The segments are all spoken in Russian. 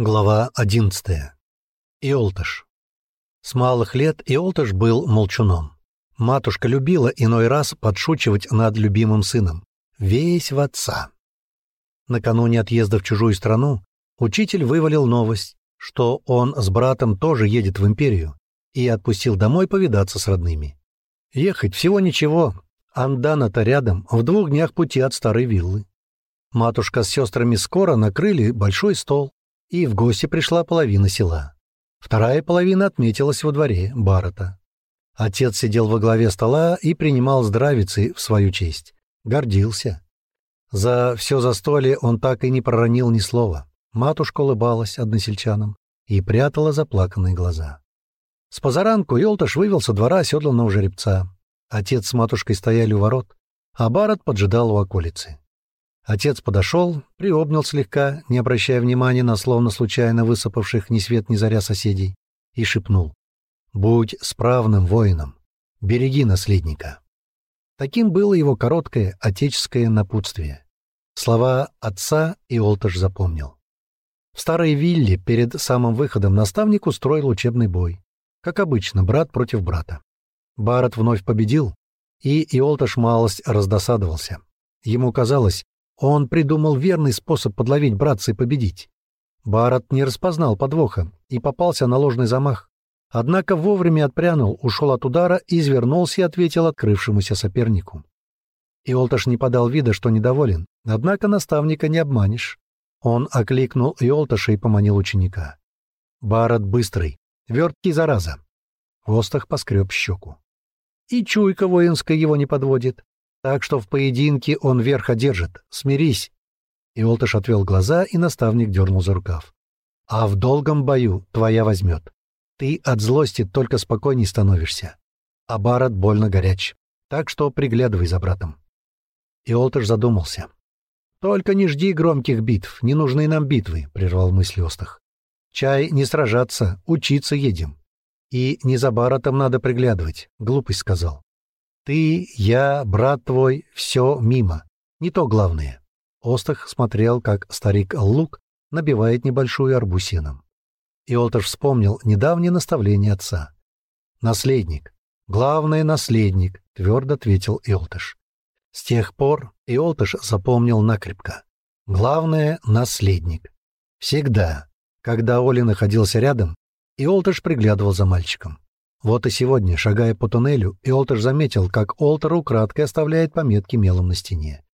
Глава одиннадцатая. Иолташ. С малых лет Иолташ был молчуном. Матушка любила иной раз подшучивать над любимым сыном. Весь в отца. Накануне отъезда в чужую страну учитель вывалил новость, что он с братом тоже едет в империю, и отпустил домой повидаться с родными. Ехать всего ничего, Андана-то рядом, в двух днях пути от старой виллы. Матушка с сестрами скоро накрыли большой стол, и в гости пришла половина села. Вторая половина отметилась во дворе Барата. Отец сидел во главе стола и принимал здравицы в свою честь. Гордился. За все застолье он так и не проронил ни слова. Матушка улыбалась односельчанам и прятала заплаканные глаза. С позаранку Ёлташ вывел со двора оседланного жеребца. Отец с матушкой стояли у ворот, а Барат поджидал у околицы. Отец подошел, приобнял слегка, не обращая внимания на словно случайно высыпавших ни свет ни заря соседей, и шепнул. «Будь справным воином, береги наследника». Таким было его короткое отеческое напутствие. Слова отца Иолташ запомнил. В старой вилле перед самым выходом наставник устроил учебный бой. Как обычно, брат против брата. Барат вновь победил, и Иолташ малость раздосадовался. Ему казалось, он придумал верный способ подловить братца и победить. Барат не распознал подвоха и попался на ложный замах. Однако вовремя отпрянул, ушел от удара, извернулся и ответил открывшемуся сопернику. Иолташ не подал вида, что недоволен, однако наставника не обманешь. Он окликнул Иолташа и поманил ученика. Барат быстрый, верткий зараза. Остах поскреб щеку. И чуйка воинская его не подводит. Так что в поединке он верх одержит. Смирись. И отвел глаза, и наставник дернул за рукав. А в долгом бою твоя возьмет. Ты от злости только спокойней становишься. А Барат больно горяч. Так что приглядывай за братом. И задумался. «Только не жди громких битв, не нужны нам битвы», — прервал мысли Остах. «Чай не сражаться, учиться едем. И не за Баратом надо приглядывать», — глупость сказал. Ты, я, брат твой, все мимо. Не то главное. Остах смотрел, как старик Лук набивает небольшую арбусином. Иолташ вспомнил недавнее наставление отца. «Наследник. Главное — наследник», — твердо ответил Иолташ. С тех пор Иолташ запомнил накрепко. «Главное — наследник». Всегда, когда Оля находился рядом, Иолташ приглядывал за мальчиком. Вот и сегодня, шагая по туннелю, Иолтер заметил, как Олтер украдкой оставляет пометки мелом на стене.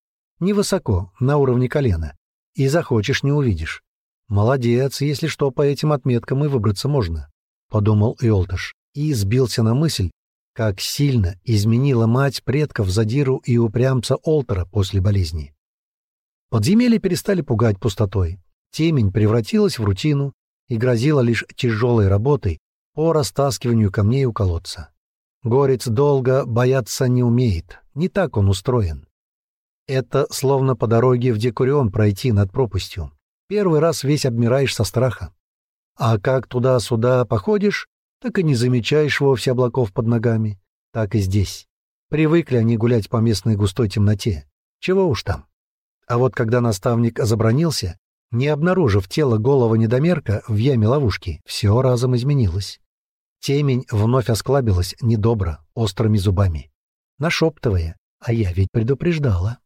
Невысоко, на уровне колена. И захочешь — не увидишь. Молодец, если что, по этим отметкам и выбраться можно, — подумал Иолташ. И сбился на мысль, как сильно изменила мать предков задиру и упрямца Олтера после болезни. Подземелья перестали пугать пустотой. Темень превратилась в рутину и грозила лишь тяжелой работой, по растаскиванию камней у колодца. Горец долго бояться не умеет, не так он устроен. Это словно по дороге в Декурион пройти над пропастью. Первый раз весь обмираешь со страха. А как туда-сюда походишь, так и не замечаешь вовсе облаков под ногами. Так и здесь. Привыкли они гулять по местной густой темноте. Чего уж там. А вот когда наставник забронился, не обнаружив тело голого недомерка в яме ловушки, все разом изменилось. Темень вновь осклабилась недобро, острыми зубами, нашептывая, а я ведь предупреждала.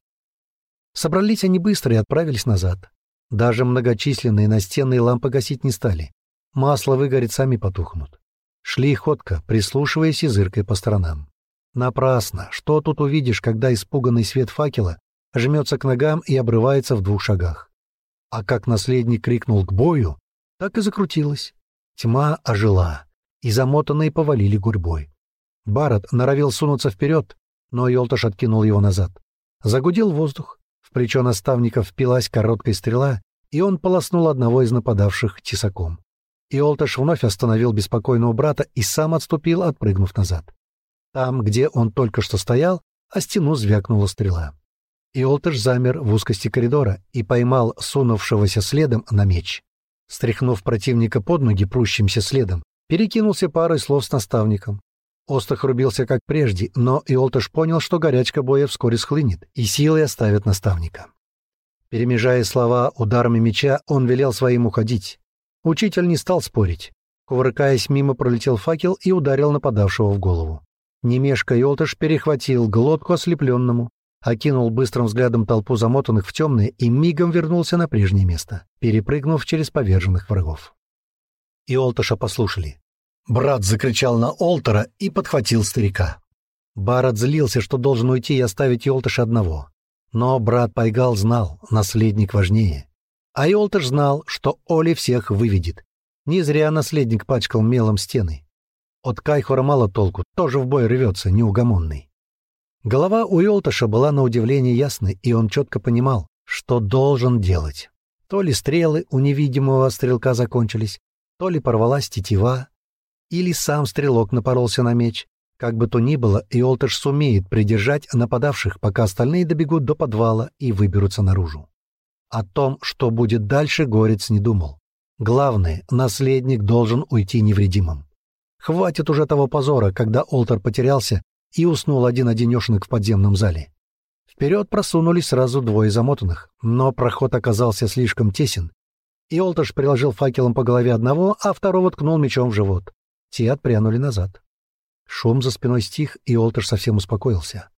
Собрались они быстро и отправились назад. Даже многочисленные настенные лампы гасить не стали. Масло выгорит, сами потухнут. Шли ходко, прислушиваясь и зыркой по сторонам. Напрасно. Что тут увидишь, когда испуганный свет факела жмется к ногам и обрывается в двух шагах? А как наследник крикнул к бою, так и закрутилась. Тьма ожила и замотанные повалили гурьбой. Барат норовил сунуться вперед, но Йолташ откинул его назад. Загудел воздух, в плечо наставника впилась короткая стрела, и он полоснул одного из нападавших тесаком. Иолташ вновь остановил беспокойного брата и сам отступил, отпрыгнув назад. Там, где он только что стоял, о стену звякнула стрела. Иолташ замер в узкости коридора и поймал сунувшегося следом на меч. Стряхнув противника под ноги прущимся следом, Перекинулся парой слов с наставником. Остах рубился как прежде, но Иолташ понял, что горячка боя вскоре схлынет, и силой оставит наставника. Перемежая слова ударами меча, он велел своим уходить. Учитель не стал спорить. Кувыркаясь мимо, пролетел факел и ударил нападавшего в голову. Немешка Йолтыш перехватил глотку ослепленному, окинул быстрым взглядом толпу замотанных в темное и мигом вернулся на прежнее место, перепрыгнув через поверженных врагов. И Олташа послушали. Брат закричал на Олтера и подхватил старика. Барат злился, что должен уйти и оставить Йолташа одного. Но брат Пайгал знал, наследник важнее. А Йолташ знал, что Оли всех выведет. Не зря наследник пачкал мелом стены. От Кайхора мало толку, тоже в бой рвется, неугомонный. Голова у Йолташа была на удивление ясной, и он четко понимал, что должен делать. То ли стрелы у невидимого стрелка закончились, то ли порвалась тетива, или сам стрелок напоролся на меч. Как бы то ни было, Иолтыш сумеет придержать нападавших, пока остальные добегут до подвала и выберутся наружу. О том, что будет дальше, Горец не думал. Главное, наследник должен уйти невредимым. Хватит уже того позора, когда Олтер потерялся и уснул один-одинешенек в подземном зале. Вперед просунулись сразу двое замотанных, но проход оказался слишком тесен, и Олташ приложил факелом по голове одного, а второго ткнул мечом в живот. Те отпрянули назад. Шум за спиной стих, и Олташ совсем успокоился.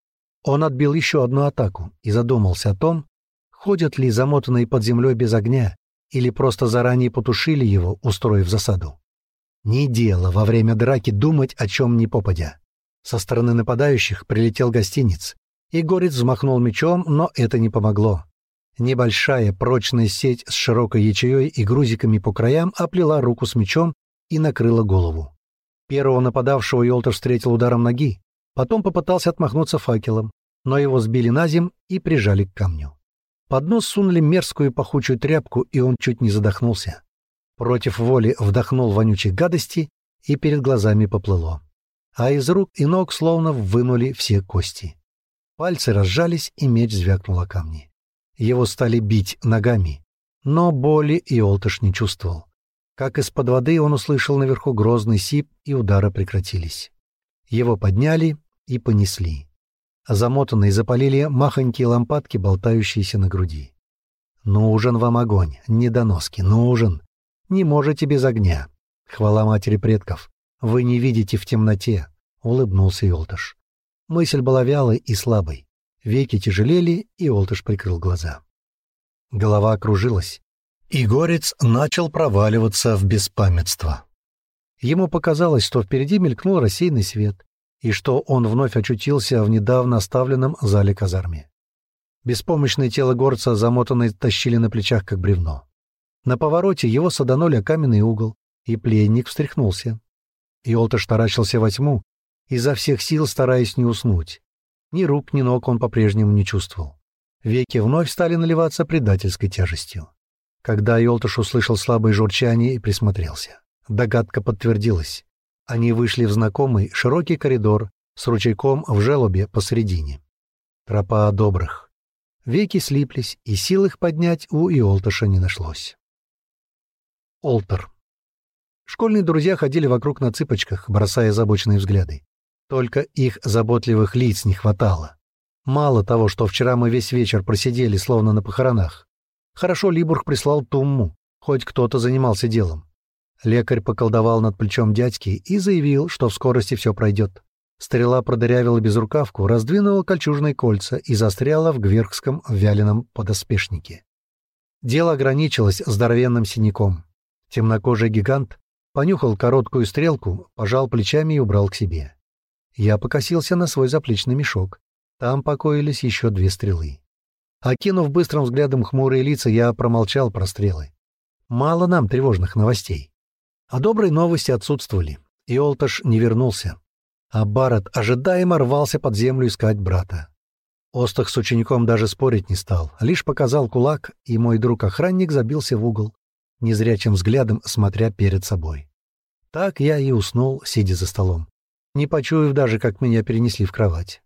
Он отбил еще одну атаку и задумался о том, ходят ли замотанные под землей без огня или просто заранее потушили его, устроив засаду. Не дело во время драки думать о чем ни попадя. Со стороны нападающих прилетел гостиниц, и Горец взмахнул мечом, но это не помогло. Небольшая прочная сеть с широкой ячеей и грузиками по краям оплела руку с мечом и накрыла голову. Первого нападавшего Йолтер встретил ударом ноги, потом попытался отмахнуться факелом, но его сбили на земь и прижали к камню. Под нос сунули мерзкую пахучую тряпку, и он чуть не задохнулся. Против воли вдохнул вонючих гадостей, и перед глазами поплыло. А из рук и ног словно вынули все кости. Пальцы разжались, и меч звякнул о камни. Его стали бить ногами, но боли Иолтыш не чувствовал. Как из-под воды он услышал наверху грозный сип, и удары прекратились. Его подняли и понесли. Замотанные запалили махонькие лампадки, болтающиеся на груди. «Нужен вам огонь, недоноски, нужен. Не можете без огня. Хвала матери предков. Вы не видите в темноте», — улыбнулся Йолташ. Мысль была вялой и слабой. Веки тяжелели, и Олтыш прикрыл глаза. Голова окружилась, и горец начал проваливаться в беспамятство. Ему показалось, что впереди мелькнул рассеянный свет, и что он вновь очутился в недавно оставленном зале казарме. Беспомощное тело горца замотанное тащили на плечах, как бревно. На повороте его саданули о каменный угол, и пленник встряхнулся. Иолташ таращился во тьму, изо всех сил стараясь не уснуть. Ни рук, ни ног он по-прежнему не чувствовал. Веки вновь стали наливаться предательской тяжестью. Когда Йолташ услышал слабое журчание и присмотрелся. Догадка подтвердилась. Они вышли в знакомый широкий коридор с ручейком в желобе посредине. Тропа добрых. Веки слиплись, и сил их поднять у Иолташа не нашлось. Олтер. Школьные друзья ходили вокруг на цыпочках, бросая забоченные взгляды. Только их заботливых лиц не хватало. Мало того, что вчера мы весь вечер просидели, словно на похоронах, Хорошо Либург прислал Тумму, хоть кто-то занимался делом. Лекарь поколдовал над плечом дядьки и заявил, что в скорости все пройдет. Стрела продырявила безрукавку, раздвинула кольчужные кольца и застряла в гверхском вяленом подоспешнике. Дело ограничилось здоровенным синяком. Темнокожий гигант понюхал короткую стрелку, пожал плечами и убрал к себе. Я покосился на свой заплечный мешок. Там покоились еще две стрелы. Окинув быстрым взглядом хмурые лица, я промолчал про стрелы. Мало нам тревожных новостей. А добрые новости отсутствовали. И Олташ не вернулся. А Барретт ожидаемо рвался под землю искать брата. Остах с учеником даже спорить не стал, лишь показал кулак, и мой друг-охранник забился в угол, незрячим взглядом смотря перед собой. Так я и уснул, сидя за столом, не почуяв даже, как меня перенесли в кровать.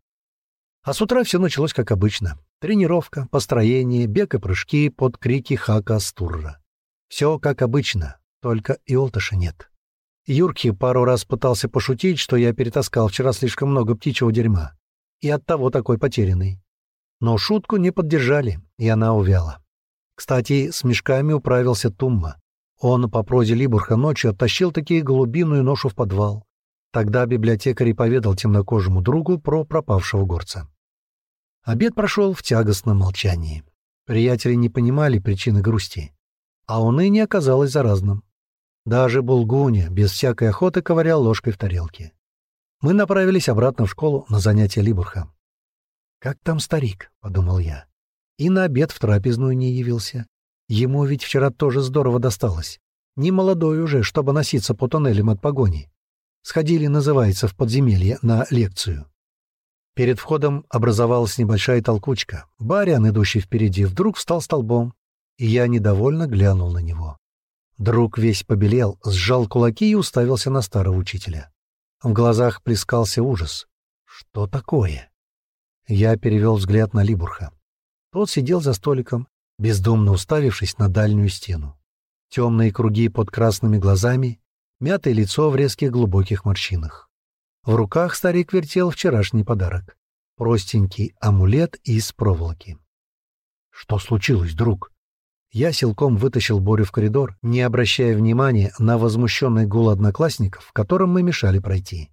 А с утра все началось как обычно. Тренировка, построение, бег и прыжки под крики Хака Стурра. Все как обычно, только Иолташа нет. Юрки пару раз пытался пошутить, что я перетаскал вчера слишком много птичьего дерьма. И оттого такой потерянный. Но шутку не поддержали, и она увяла. Кстати, с мешками управился Тумма. Он по прозе Либурха ночью оттащил такие голубиную ношу в подвал. Тогда библиотекарь поведал темнокожему другу про пропавшего горца. Обед прошел в тягостном молчании. Приятели не понимали причины грусти, а уныние оказалось заразным. Даже Булгуня без всякой охоты ковырял ложкой в тарелке. Мы направились обратно в школу на занятия Либурха. «Как там старик?» — подумал я. И на обед в трапезную не явился. Ему ведь вчера тоже здорово досталось. Не молодой уже, чтобы носиться по туннелям от погони. Сходили, называется, в подземелье на лекцию. Перед входом образовалась небольшая толкучка. Барян, идущий впереди, вдруг встал столбом, и я недовольно глянул на него. Друг весь побелел, сжал кулаки и уставился на старого учителя. В глазах плескался ужас. «Что такое?» Я перевел взгляд на Либурха. Тот сидел за столиком, бездумно уставившись на дальнюю стену. Темные круги под красными глазами, мятое лицо в резких глубоких морщинах. В руках старик вертел вчерашний подарок — простенький амулет из проволоки. «Что случилось, друг?» Я силком вытащил Борю в коридор, не обращая внимания на возмущенный гул одноклассников, которым мы мешали пройти.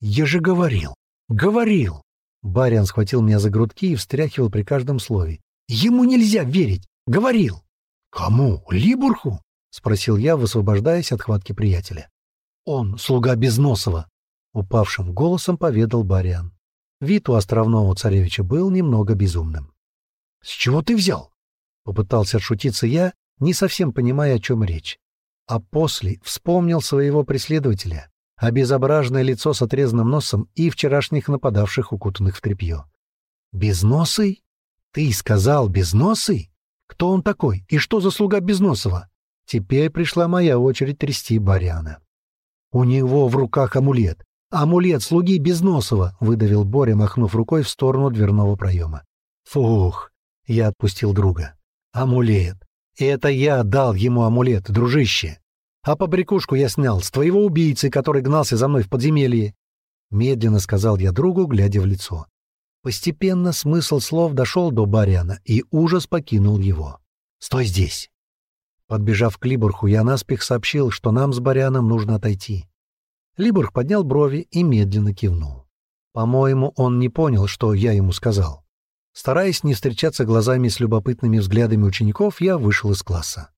«Я же говорил! Говорил!» Бариан схватил меня за грудки и встряхивал при каждом слове. «Ему нельзя верить! Говорил!» «Кому? Либурху?» — спросил я, высвобождаясь от хватки приятеля. «Он слуга Безносова», — упавшим голосом поведал Бариан. Вид у островного царевича был немного безумным. «С чего ты взял?» — попытался отшутиться я, не совсем понимая, о чем речь. А после вспомнил своего преследователя, обезображенное лицо с отрезанным носом и вчерашних нападавших, укутанных в тряпье. «Безносый? Ты сказал безносый? Кто он такой и что за слуга Безносова?» Теперь пришла моя очередь трясти Баряна. «У него в руках амулет. Амулет слуги Безносова!» — выдавил Боря, махнув рукой в сторону дверного проема. «Фух!» — я отпустил друга. «Амулет! Это я дал ему амулет, дружище! А побрякушку я снял с твоего убийцы, который гнался за мной в подземелье!» Медленно сказал я другу, глядя в лицо. Постепенно смысл слов дошел до Баряна, и ужас покинул его. «Стой здесь!» Подбежав к Либурху, я наспех сообщил, что нам с Баряном нужно отойти. Либурх поднял брови и медленно кивнул. По-моему, он не понял, что я ему сказал. Стараясь не встречаться глазами с любопытными взглядами учеников, я вышел из класса.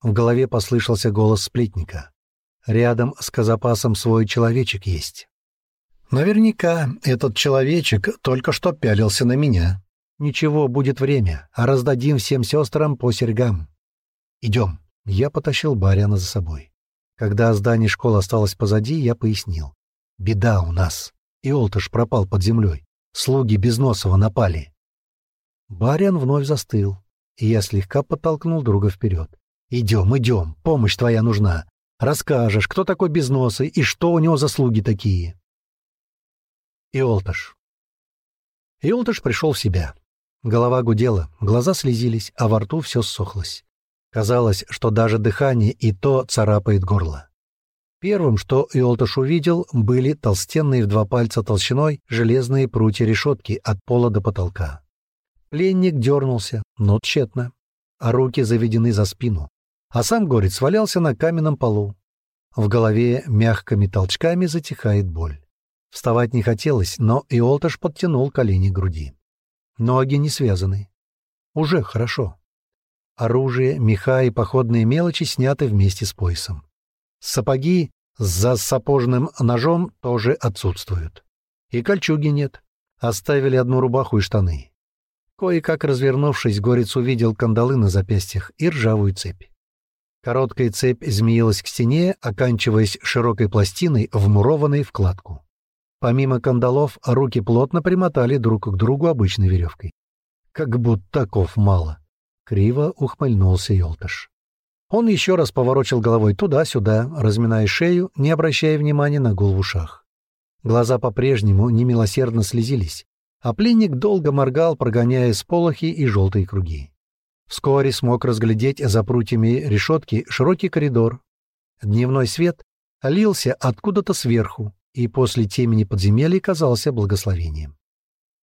В голове послышался голос сплетника. Рядом с Казапасом свой человечек есть. Наверняка этот человечек только что пялился на меня. Ничего, будет время, а раздадим всем сестрам по серьгам. «Идем». Я потащил Баряна за собой. Когда здание школы осталось позади, я пояснил. «Беда у нас. Иолтыш пропал под землей. Слуги Безносова напали». Барян вновь застыл, и я слегка подтолкнул друга вперед. «Идем, идем, помощь твоя нужна. Расскажешь, кто такой Безносый и что у него за слуги такие». Иолтыш. Иолтыш пришел в себя. Голова гудела, глаза слезились, а во рту все ссохлось. Казалось, что даже дыхание и то царапает горло. Первым, что Иолташ увидел, были толстенные в два пальца толщиной железные прутья решетки от пола до потолка. Пленник дернулся, но тщетно, а руки заведены за спину, а сам горец валялся на каменном полу. В голове мягкими толчками затихает боль. Вставать не хотелось, но Иолташ подтянул колени к груди. Ноги не связаны. Уже хорошо. Оружие, меха и походные мелочи сняты вместе с поясом. Сапоги за сапожным ножом тоже отсутствуют. И кольчуги нет. Оставили одну рубаху и штаны. Кое-как развернувшись, горец увидел кандалы на запястьях и ржавую цепь. Короткая цепь змеилась к стене, оканчиваясь широкой пластиной, вмурованной в кладку. Помимо кандалов, руки плотно примотали друг к другу обычной веревкой. Как будто таков мало. Криво ухмыльнулся Ёлтыш. Он еще раз поворочил головой туда-сюда, разминая шею, не обращая внимания на гул в ушах. Глаза по-прежнему немилосердно слезились, а пленник долго моргал, прогоняя сполохи и желтые круги. Вскоре смог разглядеть за прутьями решетки широкий коридор. Дневной свет лился откуда-то сверху, и после темени подземелья казался благословением.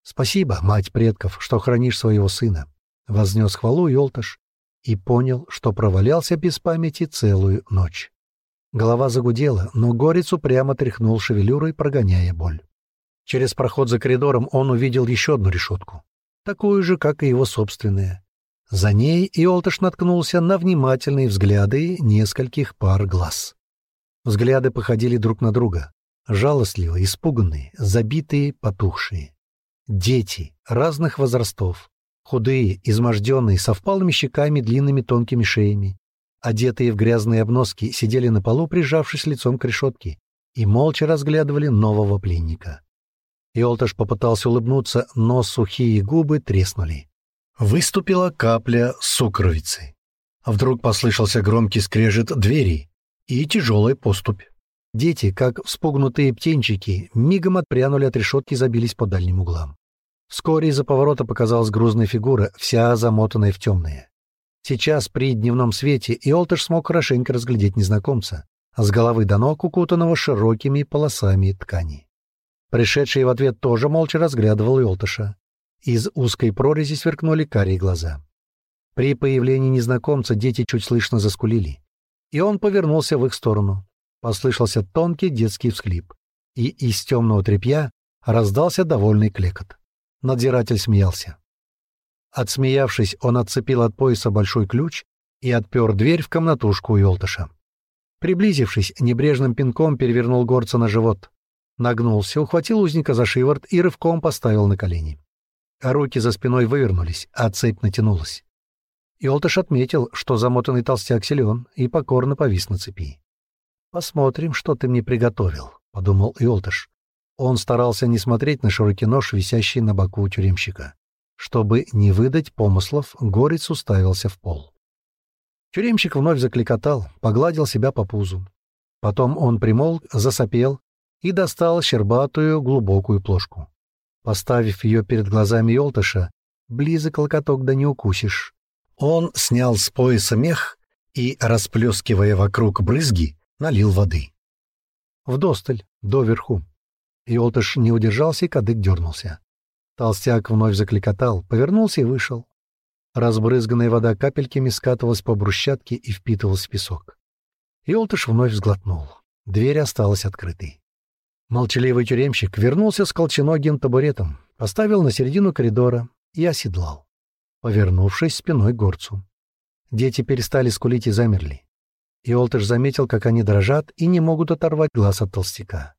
«Спасибо, мать предков, что хранишь своего сына», Вознес хвалу Йолташ и понял, что провалялся без памяти целую ночь. Голова загудела, но горец упрямо тряхнул шевелюрой, прогоняя боль. Через проход за коридором он увидел еще одну решетку, такую же, как и его собственная. За ней Иолтыш наткнулся на внимательные взгляды нескольких пар глаз. Взгляды походили друг на друга, жалостливо, испуганные, забитые, потухшие. Дети разных возрастов, худые, изможденные, со впалыми щеками, длинными тонкими шеями, одетые в грязные обноски, сидели на полу, прижавшись лицом к решетке, и молча разглядывали нового пленника. Иолташ попытался улыбнуться, но сухие губы треснули. Выступила капля сукровицы. Вдруг послышался громкий скрежет двери и тяжелая поступь. Дети, как вспугнутые птенчики, мигом отпрянули от решетки и забились по дальним углам. Вскоре из-за поворота показалась грузная фигура, вся замотанная в темное. Сейчас, при дневном свете, Иолтыш смог хорошенько разглядеть незнакомца, с головы до ног укутанного широкими полосами ткани. Пришедший в ответ тоже молча разглядывал Иолтыша. Из узкой прорези сверкнули карие глаза. При появлении незнакомца дети чуть слышно заскулили, и он повернулся в их сторону. Послышался тонкий детский всхлип, и из темного тряпья раздался довольный клекот. Надзиратель смеялся. Отсмеявшись, он отцепил от пояса большой ключ и отпер дверь в комнатушку Йолтыша. Приблизившись, небрежным пинком перевернул горца на живот. Нагнулся, ухватил узника за шиворот и рывком поставил на колени. Руки за спиной вывернулись, а цепь натянулась. Йолтыш отметил, что замотанный толстяк силен, и покорно повис на цепи. «Посмотрим, что ты мне приготовил», — подумал Йолтыш. Он старался не смотреть на широкий нож, висящий на боку тюремщика. Чтобы не выдать помыслов, горец уставился в пол. Тюремщик вновь закликотал, погладил себя по пузу. Потом он примолк, засопел и достал щербатую глубокую плошку. Поставив ее перед глазами Ёлтыша, близок локоток да не укусишь. Он снял с пояса мех и, расплескивая вокруг брызги, налил воды. Вдосталь, доверху. Ёлтыш не удержался и кадык дернулся. Толстяк вновь закликотал, повернулся и вышел. Разбрызганная вода капельками скатывалась по брусчатке и впитывалась в песок. Йолтыш вновь сглотнул. Дверь осталась открытой. Молчаливый тюремщик вернулся с колченогим табуретом, поставил на середину коридора и оседлал, повернувшись спиной к горцу. Дети перестали скулить и замерли. Иолтыш заметил, как они дрожат и не могут оторвать глаз от толстяка.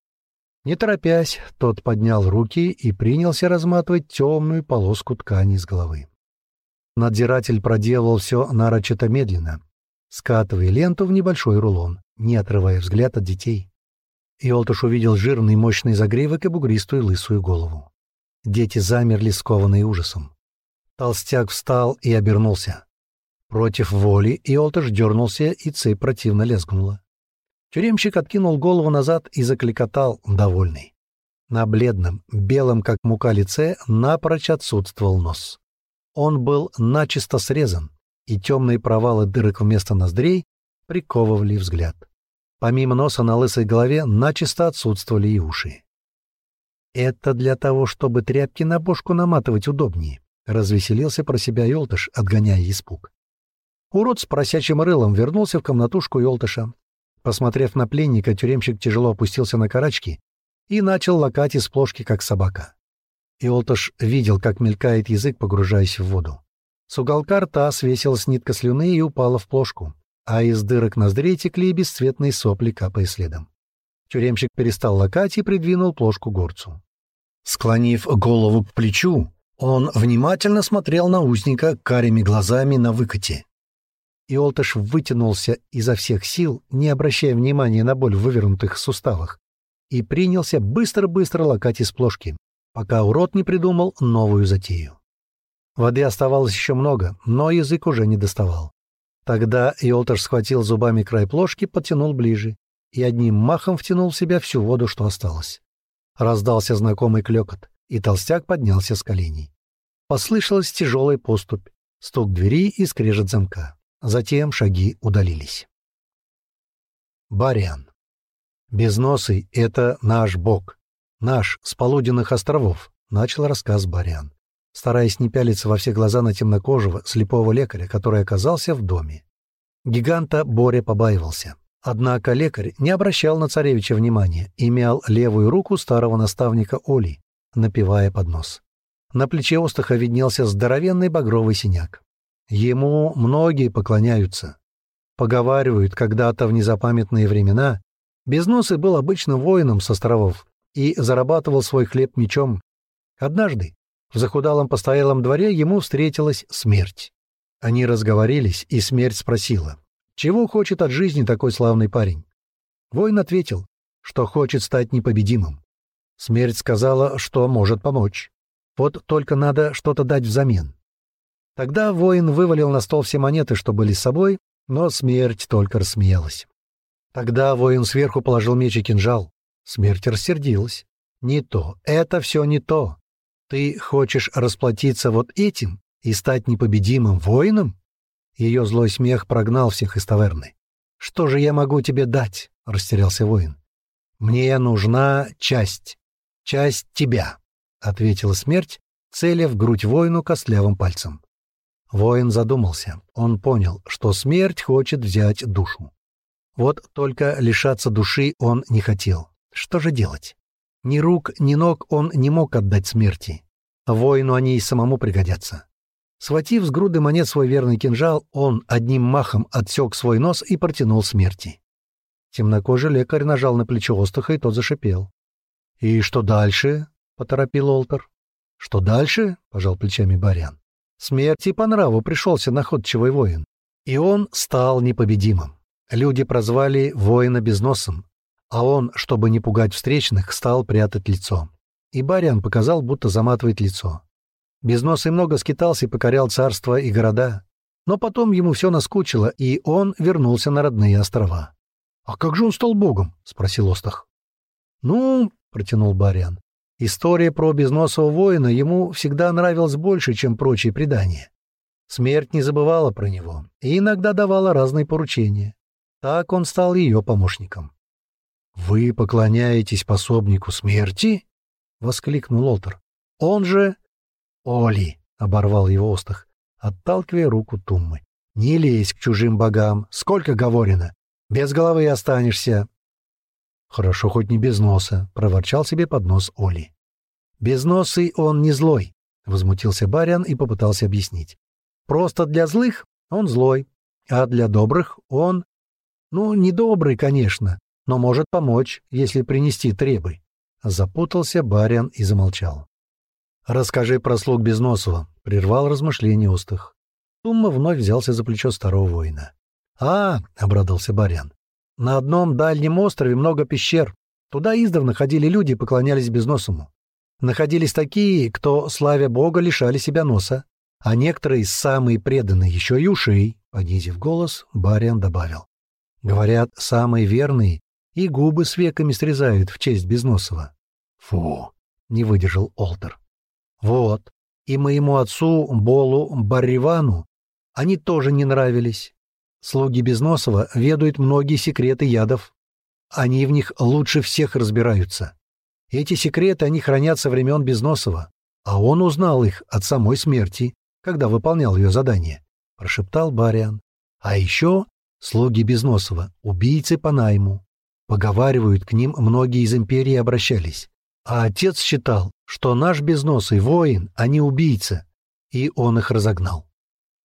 Не торопясь, тот поднял руки и принялся разматывать темную полоску ткани с головы. Надзиратель проделывал все нарочито медленно, скатывая ленту в небольшой рулон, не отрывая взгляд от детей. Иолтуш увидел жирный мощный загривок и бугристую лысую голову. Дети замерли, скованные ужасом. Толстяк встал и обернулся. Против воли Иолтуш дернулся, и цепь противно лезгнула. Тюремщик откинул голову назад и закликотал, довольный. На бледном, белом как мука лице напрочь отсутствовал нос. Он был начисто срезан, и темные провалы дырок вместо ноздрей приковывали взгляд. Помимо носа на лысой голове начисто отсутствовали и уши. «Это для того, чтобы тряпки на бошку наматывать удобнее», — развеселился про себя Ёлтыш, отгоняя испуг. Урод с просячим рылом вернулся в комнатушку Ёлтыша, Посмотрев на пленника, тюремщик тяжело опустился на карачки и начал лакать из плошки, как собака. Иолташ видел, как мелькает язык, погружаясь в воду. С уголка рта свесилась нитка слюны и упала в плошку, а из дырок ноздрей текли бесцветные сопли, капая следом. Тюремщик перестал лакать и придвинул плошку горцу. Склонив голову к плечу, он внимательно смотрел на узника карими глазами на выкате. Иолтыш вытянулся изо всех сил, не обращая внимания на боль в вывернутых суставах, и принялся быстро-быстро лакать из плошки, пока урод не придумал новую затею. Воды оставалось еще много, но язык уже не доставал. Тогда Иолтыш схватил зубами край плошки, подтянул ближе и одним махом втянул в себя всю воду, что осталось. Раздался знакомый клёкот, и толстяк поднялся с коленей. Послышалась тяжелая поступь, стук двери и скрежет замка. Затем шаги удалились. Бариан. Безносый — это наш бог. Наш, с полуденных островов, — начал рассказ Бариан. стараясь не пялиться во все глаза на темнокожего, слепого лекаря, который оказался в доме. Гиганта Боря побаивался. Однако лекарь не обращал на царевича внимания и мял левую руку старого наставника Оли, напивая под нос. На плече Остаха виднелся здоровенный багровый синяк. Ему многие поклоняются. Поговаривают, когда-то в незапамятные времена Безносый был обычным воином с островов и зарабатывал свой хлеб мечом. Однажды в захудалом постоялом дворе ему встретилась смерть. Они разговорились, и смерть спросила, чего хочет от жизни такой славный парень. Воин ответил, что хочет стать непобедимым. Смерть сказала, что может помочь. Вот только надо что-то дать взамен. Тогда воин вывалил на стол все монеты, что были с собой, но смерть только рассмеялась. Тогда воин сверху положил меч и кинжал. Смерть рассердилась. «Не то, это все не то. Ты хочешь расплатиться вот этим и стать непобедимым воином?» Ее злой смех прогнал всех из таверны. «Что же я могу тебе дать?» — растерялся воин. «Мне нужна часть. Часть тебя», — ответила смерть, целя в грудь воину костлявым пальцем. Воин задумался. Он понял, что смерть хочет взять душу. Вот только лишаться души он не хотел. Что же делать? Ни рук, ни ног он не мог отдать смерти. Воину они и самому пригодятся. Схватив с груды монет свой верный кинжал, он одним махом отсек свой нос и протянул смерти. Темнокожий лекарь нажал на плечо Остаха, и тот зашипел. «И что дальше?» — поторопил Олтер. «Что дальше?» — пожал плечами Барян. Смерти по нраву пришелся находчивый воин, и он стал непобедимым. Люди прозвали воина безносом, а он, чтобы не пугать встречных, стал прятать лицо. И Бариан показал, будто заматывает лицо. Безносый много скитался и покорял царства и города, но потом ему все наскучило, и он вернулся на родные острова. «А как же он стал богом?» — спросил Остах. «Ну, — протянул Бариан, — история про безносого воина ему всегда нравилась больше, чем прочие предания. Смерть не забывала про него и иногда давала разные поручения. Так он стал ее помощником. «Вы поклоняетесь пособнику смерти?» — воскликнул Олтер. «Он же...» «Оли!» — оборвал его Остах, отталкивая руку Туммы. «Не лезь к чужим богам! Сколько говорено! Без головы останешься!» «Хорошо, хоть не без носа», — проворчал себе под нос Оли. «Без носы он не злой», — возмутился Барян и попытался объяснить. «Просто для злых он злой, а для добрых он ну, недобрый, конечно, но может помочь, если принести требы. Запутался Барян и замолчал. «Расскажи про слуг Безносова», — прервал размышление устах. Тумма вновь взялся за плечо старого воина. «А», — обрадовался Барян, — «на одном дальнем острове много пещер. Туда издавна ходили люди и поклонялись Безносому. Находились такие, кто, славя Бога, лишали себя носа, а некоторые, самые преданные, еще и ушей», — понизив голос, Барян добавил. Говорят, самые верные и губы с веками срезают в честь Безносова. Фу, не выдержал Олтер. Вот, и моему отцу Болу Барривану они тоже не нравились. Слуги Безносова ведают многие секреты ядов. Они в них лучше всех разбираются. Эти секреты они хранят со времен Безносова, а он узнал их от самой смерти, когда выполнял ее задание, — прошептал Бариан. А еще Слуги Безносова, убийцы по найму. Поговаривают, к ним многие из империи обращались. А отец считал, что наш Безносый воин, а не убийца. И он их разогнал.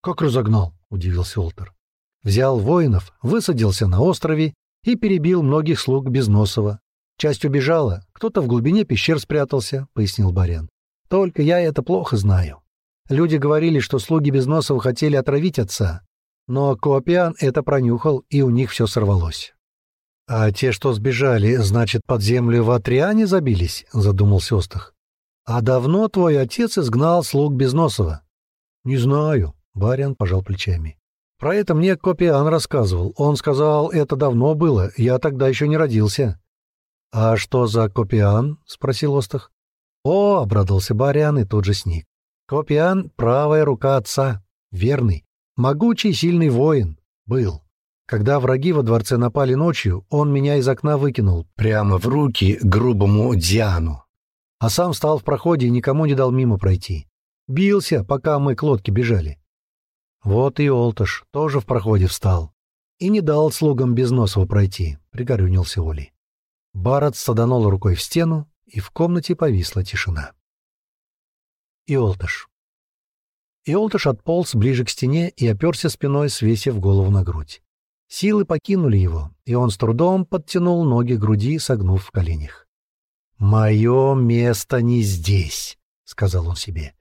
«Как разогнал?» — удивился Олтер. Взял воинов, высадился на острове и перебил многих слуг Безносова. Часть убежала, кто-то в глубине пещер спрятался, — пояснил Барян. Только я это плохо знаю. Люди говорили, что слуги Безносова хотели отравить отца, но Копиан это пронюхал, и у них все сорвалось. «А те, что сбежали, значит, под землю в Атриане забились?» — задумался Остах. «А давно твой отец изгнал слуг Безносова?» «Не знаю», — Бариан пожал плечами. «Про это мне Копиан рассказывал. Он сказал, это давно было, я тогда еще не родился». «А что за Копиан?» — спросил Остах. «О!» — обрадовался Бариан и тут же сник. «Копиан — правая рука отца, верный, Могучий, сильный воин. Был. Когда враги во дворце напали ночью, он меня из окна выкинул прямо в руки грубому Диану. А сам встал в проходе и никому не дал мимо пройти. Бился, пока мы к лодке бежали. Вот и Олташ тоже в проходе встал. И не дал слугам без Безносова пройти, — пригорюнился Оли. Барат саданул рукой в стену, и в комнате повисла тишина. Иолташ. Иолташ отполз ближе к стене и оперся спиной, свесив голову на грудь. Силы покинули его, и он с трудом подтянул ноги к груди, согнув в коленях. «Мое место не здесь», — сказал он себе.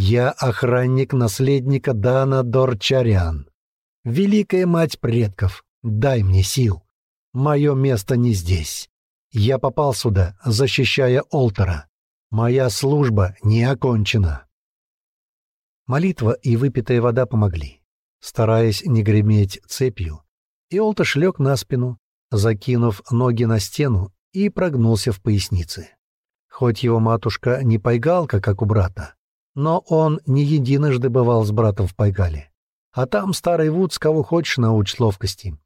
«Я охранник наследника Дана Дорчарян. Великая мать предков, дай мне сил. Мое место не здесь. Я попал сюда, защищая Олтера. Моя служба не окончена». Молитва и выпитая вода помогли. Стараясь не греметь цепью, Иолташ лег на спину, закинув ноги на стену и прогнулся в пояснице. Хоть его матушка не пайгалка, как у брата, но он не единожды бывал с братом в Пайгале. А там старый Вудс кого хочешь научит ловкости.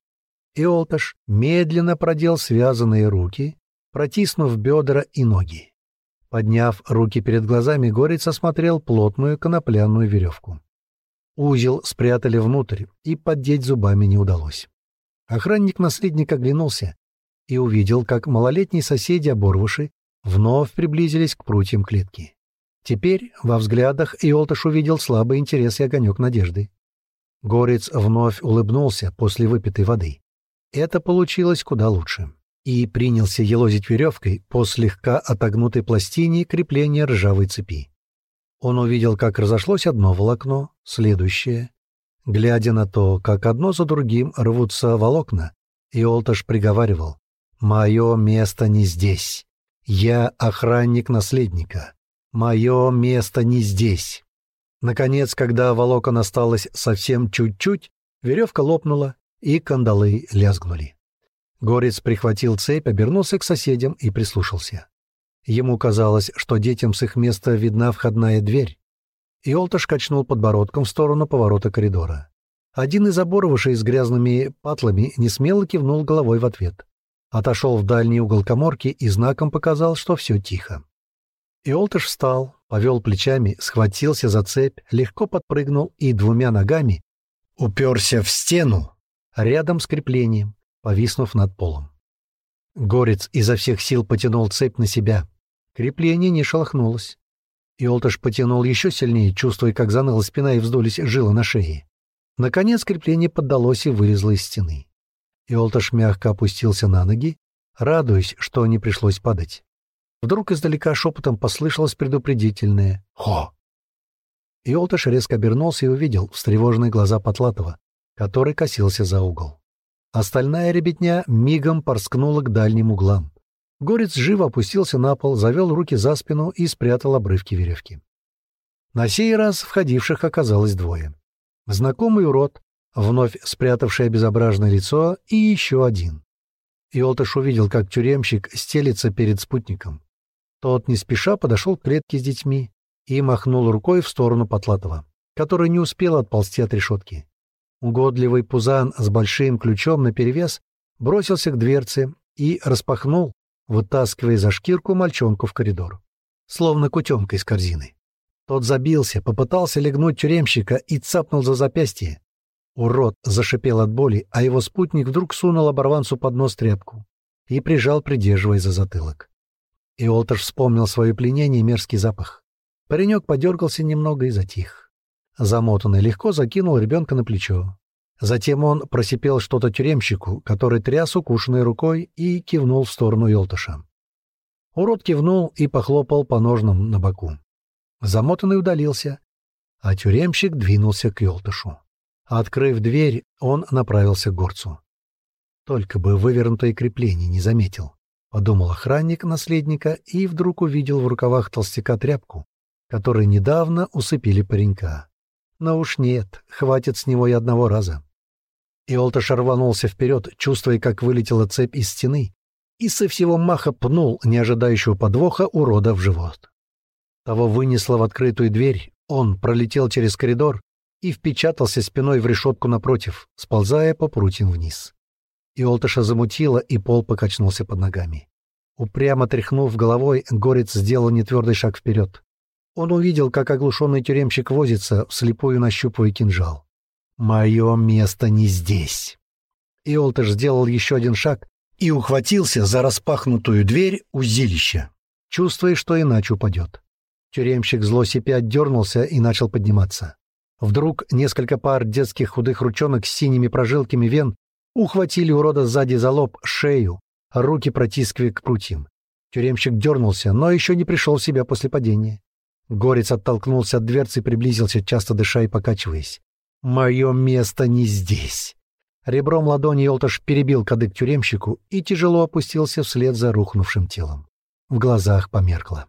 Иолташ медленно продел связанные руки, протиснув бедра и ноги. Подняв руки перед глазами, Горец осмотрел плотную конопляную веревку. Узел спрятали внутрь, и поддеть зубами не удалось. Охранник наследника оглянулся и увидел, как малолетние соседи-оборвыши вновь приблизились к прутьям клетки. Теперь во взглядах Иолташ увидел слабый интерес и огонек надежды. Горец вновь улыбнулся после выпитой воды. Это получилось куда лучше и принялся елозить веревкой по слегка отогнутой пластине крепления ржавой цепи. Он увидел, как разошлось одно волокно, следующее. Глядя на то, как одно за другим рвутся волокна, Иолташ приговаривал «Мое место не здесь. Я охранник наследника. Мое место не здесь». Наконец, когда волокон осталось совсем чуть-чуть, веревка лопнула, и кандалы лязгнули. Горец прихватил цепь, обернулся к соседям и прислушался. Ему казалось, что детям с их места видна входная дверь. И Олташ качнул подбородком в сторону поворота коридора. Один из оборвышей с грязными патлами несмело кивнул головой в ответ. Отошел в дальний угол коморки и знаком показал, что все тихо. Иолтыш встал, повел плечами, схватился за цепь, легко подпрыгнул и двумя ногами уперся в стену рядом с креплением, повиснув над полом. Горец изо всех сил потянул цепь на себя. Крепление не шелохнулось. Иолташ потянул еще сильнее, чувствуя, как заныла спина и вздулись жилы на шее. Наконец крепление поддалось и вылезло из стены. Иолташ мягко опустился на ноги, радуясь, что не пришлось падать. Вдруг издалека шепотом послышалось предупредительное «Хо!». Иолташ резко обернулся и увидел встревоженные глаза Потлатова, который косился за угол. Остальная ребятня мигом порскнула к дальним углам. Горец живо опустился на пол, завел руки за спину и спрятал обрывки веревки. На сей раз входивших оказалось двое. Знакомый урод, вновь спрятавший обезображенное лицо, и еще один. Иолташ увидел, как тюремщик стелится перед спутником. Тот не спеша подошел к клетке с детьми и махнул рукой в сторону Потлатова, который не успел отползти от решетки. Угодливый пузан с большим ключом наперевес бросился к дверце и распахнул, вытаскивая за шкирку мальчонку в коридор. Словно кутенка из корзины. Тот забился, попытался легнуть тюремщика и цапнул за запястье. Урод зашипел от боли, а его спутник вдруг сунул оборванцу под нос тряпку и прижал, придерживая за затылок. Иолташ вспомнил свое пленение и мерзкий запах. Паренек подергался немного и затих замотанный, легко закинул ребенка на плечо. Затем он просипел что-то тюремщику, который тряс укушенной рукой и кивнул в сторону Елтыша. Урод кивнул и похлопал по ножнам на боку. Замотанный удалился, а тюремщик двинулся к Елтышу. Открыв дверь, он направился к горцу. Только бы вывернутое крепление не заметил, — подумал охранник наследника и вдруг увидел в рукавах толстяка тряпку, которой недавно усыпили паренька. Но уж нет, хватит с него и одного раза. Иолташ рванулся вперед, чувствуя, как вылетела цепь из стены, и со всего маха пнул неожидающего подвоха урода в живот. Того вынесло в открытую дверь, он пролетел через коридор и впечатался спиной в решетку напротив, сползая по прутьям вниз. Иолташа замутило, и пол покачнулся под ногами. Упрямо тряхнув головой, горец сделал нетвердый шаг вперед. Он увидел, как оглушенный тюремщик возится, вслепую нащупывая кинжал. «Мое место не здесь!» Иолтыш сделал еще один шаг и ухватился за распахнутую дверь узилища, чувствуя, что иначе упадет. Тюремщик зло сипя дернулся и начал подниматься. Вдруг несколько пар детских худых ручонок с синими прожилками вен ухватили урода сзади за лоб, шею, руки протискивая к прутьям. Тюремщик дернулся, но еще не пришел в себя после падения. Горец оттолкнулся от дверцы и приблизился, часто дыша и покачиваясь. «Мое место не здесь!» Ребром ладони Елташ перебил кадык тюремщику и тяжело опустился вслед за рухнувшим телом. В глазах померкло.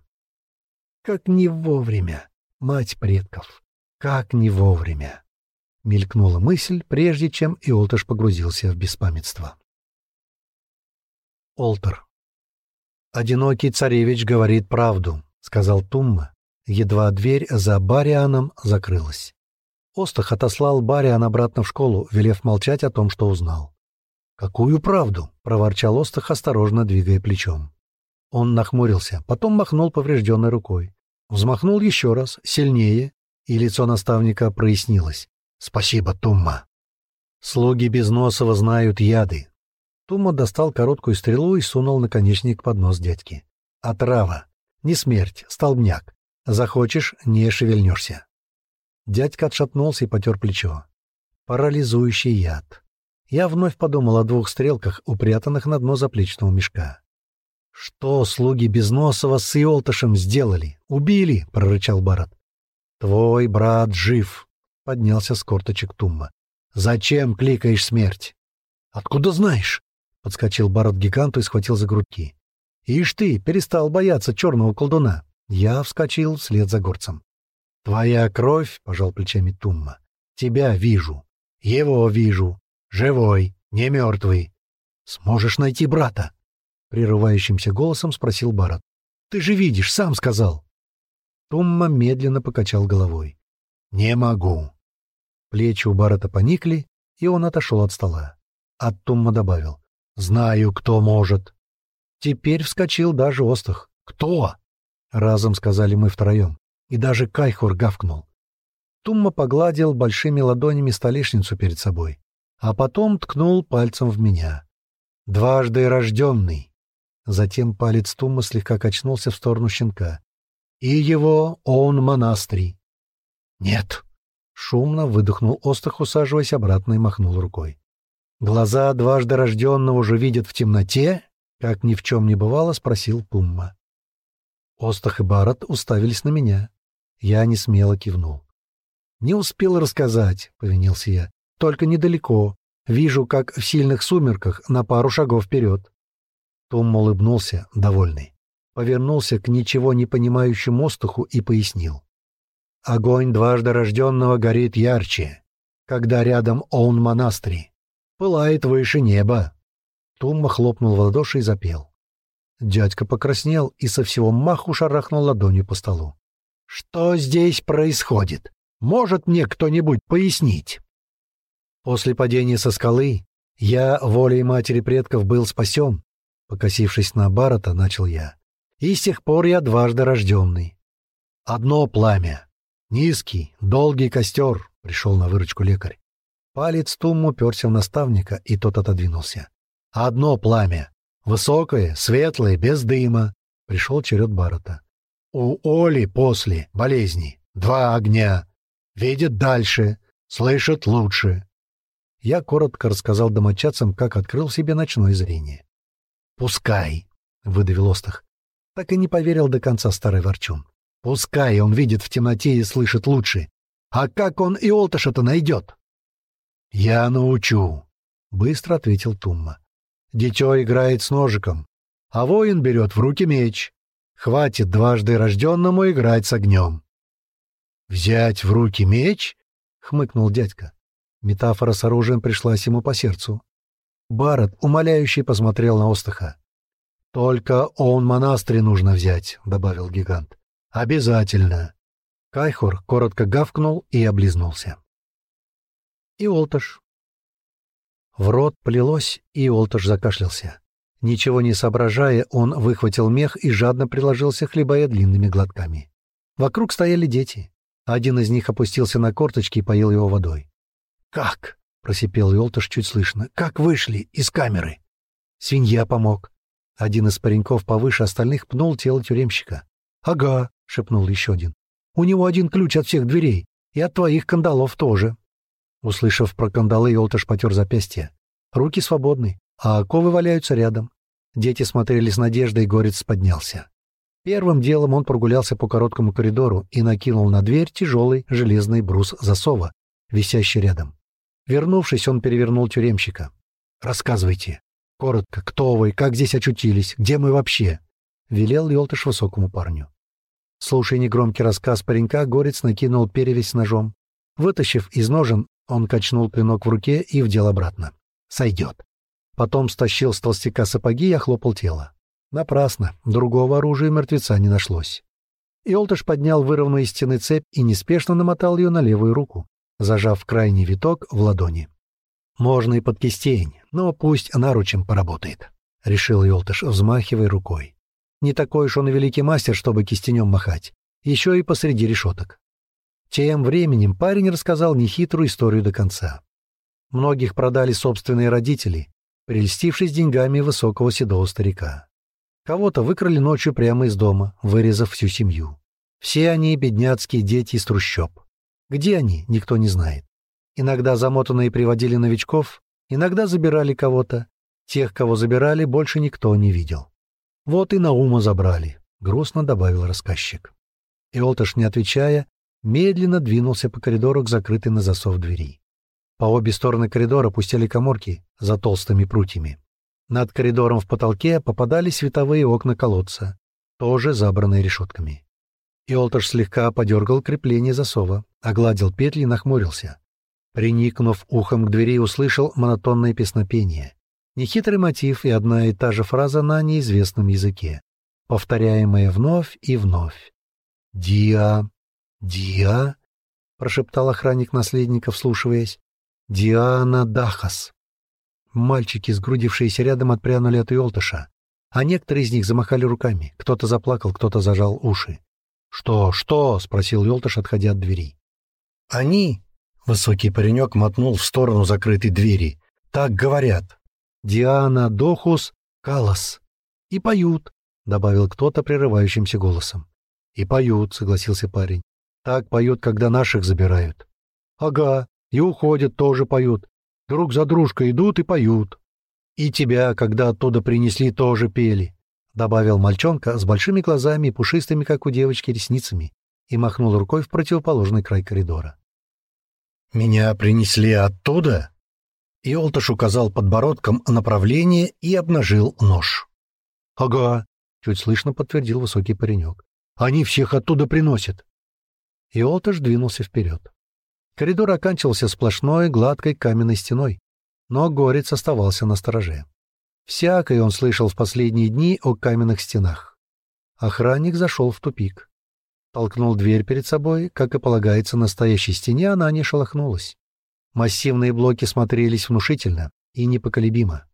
«Как не вовремя, мать предков! Как не вовремя!» Мелькнула мысль, прежде чем Иолташ погрузился в беспамятство. Олтер. «Одинокий царевич говорит правду», — сказал Тумма, едва дверь за Барианом закрылась. Остах отослал Бариан обратно в школу, велев молчать о том, что узнал. «Какую правду?» — проворчал Остах, осторожно двигая плечом. Он нахмурился, потом махнул поврежденной рукой. Взмахнул еще раз, сильнее, и лицо наставника прояснилось. «Спасибо, Тумма!» «Слуги Безносова знают яды». Тумма достал короткую стрелу и сунул наконечник под нос дядьки. «Отрава. Не смерть, столбняк. Захочешь — не шевельнешься». Дядька отшатнулся и потер плечо. Парализующий яд. Я вновь подумал о двух стрелках, упрятанных на дно заплечного мешка. «Что слуги Безносова с Иолташем сделали? Убили!» — прорычал Барат. «Твой брат жив!» — поднялся с корточек Тумма. «Зачем кликаешь смерть?» «Откуда знаешь?» — подскочил Барат гиганту и схватил за грудки. «Ишь ты, перестал бояться черного колдуна!» Я вскочил вслед за горцем. «Твоя кровь», — пожал плечами Тумма, — «тебя вижу, его вижу, живой, не мертвый. Сможешь найти брата?» Прерывающимся голосом спросил Барат. «Ты же видишь, сам сказал». Тумма медленно покачал головой. «Не могу». Плечи у Барата поникли, и он отошел от стола. А Тумма добавил. «Знаю, кто может». Теперь вскочил даже Остах. «Кто?» — разом сказали мы втроем и даже Кайхур гавкнул. Тумма погладил большими ладонями столешницу перед собой, а потом ткнул пальцем в меня. «Дважды рожденный!» Затем палец Тумма слегка качнулся в сторону щенка. «И его он монастырь!» «Нет!» — шумно выдохнул Остах, усаживаясь обратно и махнул рукой. «Глаза дважды рожденного уже видят в темноте?» — как ни в чем не бывало, спросил Тумма. Остах и Барат уставились на меня. Я не смело кивнул. «Не успел рассказать», — повинился я. «Только недалеко. Вижу, как в сильных сумерках на пару шагов вперед». Том улыбнулся, довольный. Повернулся к ничего не понимающему остуху и пояснил. «Огонь дважды рожденного горит ярче, когда рядом он монастырь. Пылает выше неба». Тумма хлопнул в ладоши и запел. Дядька покраснел и со всего маху шарахнул ладонью по столу. Что здесь происходит? Может мне кто-нибудь пояснить? После падения со скалы я волей матери предков был спасен. Покосившись на Барата, начал я. И с тех пор я дважды рожденный. Одно пламя. Низкий, долгий костер, пришел на выручку лекарь. Палец Тум уперся в наставника, и тот отодвинулся. Одно пламя. Высокое, светлое, без дыма. Пришел черед Барата. У Оли после болезни два огня. Видит дальше, слышит лучше. Я коротко рассказал домочадцам, как открыл себе ночное зрение. «Пускай», — выдавил Остах. Так и не поверил до конца старый ворчун. «Пускай он видит в темноте и слышит лучше. А как он и Олташа-то найдет?» «Я научу», — быстро ответил Тумма. «Дитё играет с ножиком, а воин берет в руки меч. Хватит дважды рожденному играть с огнем. «Взять в руки меч?» — хмыкнул дядька. Метафора с оружием пришлась ему по сердцу. Барретт, умоляющий, посмотрел на Остаха. «Только он монастырь нужно взять», — добавил гигант. «Обязательно». Кайхор коротко гавкнул и облизнулся. И Олташ. В рот плелось, и Олташ закашлялся. Ничего не соображая, он выхватил мех и жадно приложился, хлебая длинными глотками. Вокруг стояли дети. Один из них опустился на корточки и поил его водой. «Как?» — просипел Йолташ чуть слышно. «Как вышли из камеры?» «Свинья помог». Один из пареньков повыше остальных пнул тело тюремщика. «Ага», — шепнул еще один. «У него один ключ от всех дверей, и от твоих кандалов тоже». Услышав про кандалы, Йолташ потер запястье. Руки свободны, а оковы валяются рядом. Дети смотрели с надеждой, горец поднялся. Первым делом он прогулялся по короткому коридору и накинул на дверь тяжелый железный брус засова, висящий рядом. Вернувшись, он перевернул тюремщика. «Рассказывайте. Коротко, кто вы, как здесь очутились, где мы вообще?» — велел Йолтыш высокому парню. Слушая негромкий рассказ паренька, Горец накинул перевязь ножом. Вытащив из ножен, он качнул клинок в руке и вдел обратно. «Сойдет». Потом стащил с толстяка сапоги и охлопал тело. Напрасно, другого оружия мертвеца не нашлось. Иолтыш поднял вырванную из стены цепь и неспешно намотал ее на левую руку, зажав крайний виток в ладони. «Можно и под кистень, но пусть наручем поработает», — решил Иолтыш, взмахивая рукой. «Не такой уж он и великий мастер, чтобы кистенем махать, еще и посреди решеток». Тем временем парень рассказал нехитрую историю до конца. Многих продали собственные родители, прельстившись деньгами высокого седого старика. Кого-то выкрали ночью прямо из дома, вырезав всю семью. Все они бедняцкие дети из трущоб. Где они, никто не знает. Иногда замотанные приводили новичков, иногда забирали кого-то. Тех, кого забирали, больше никто не видел. Вот и Наума забрали, — грустно добавил рассказчик. Иолташ, не отвечая, медленно двинулся по коридору к закрытой на засов двери. По обе стороны коридора пустили коморки за толстыми прутьями. Над коридором в потолке попадались световые окна колодца, тоже забранные решетками. Иолташ слегка подергал крепление засова, огладил петли и нахмурился. Приникнув ухом к двери, услышал монотонное песнопение. Нехитрый мотив и одна и та же фраза на неизвестном языке, повторяемая вновь и вновь. «Диа! Диа!» — прошептал охранник наследника, вслушиваясь. «Диана Дахас!» Мальчики, сгрудившиеся рядом, отпрянули от Иолтыша, а некоторые из них замахали руками. Кто-то заплакал, кто-то зажал уши. «Что, что?» — спросил Йолтыш, отходя от двери. «Они...» — высокий паренек мотнул в сторону закрытой двери. «Так говорят. Диана Дохус Калас. И поют», — добавил кто-то прерывающимся голосом. «И поют», — согласился парень. «Так поют, когда наших забирают». «Ага, и уходят, тоже поют. Друг за дружкой идут и поют. И тебя, когда оттуда принесли, тоже пели», — добавил мальчонка с большими глазами и пушистыми, как у девочки, ресницами, и махнул рукой в противоположный край коридора. «Меня принесли оттуда?» И Олташ указал подбородком направление и обнажил нож. «Ага», — чуть слышно подтвердил высокий паренек. «Они всех оттуда приносят». И Олташ двинулся вперед. Коридор оканчивался сплошной гладкой каменной стеной, но горец оставался на стороже. Всякое он слышал в последние дни о каменных стенах. Охранник зашел в тупик. Толкнул дверь перед собой, как и полагается настоящей стене, она не шелохнулась. Массивные блоки смотрелись внушительно и непоколебимо.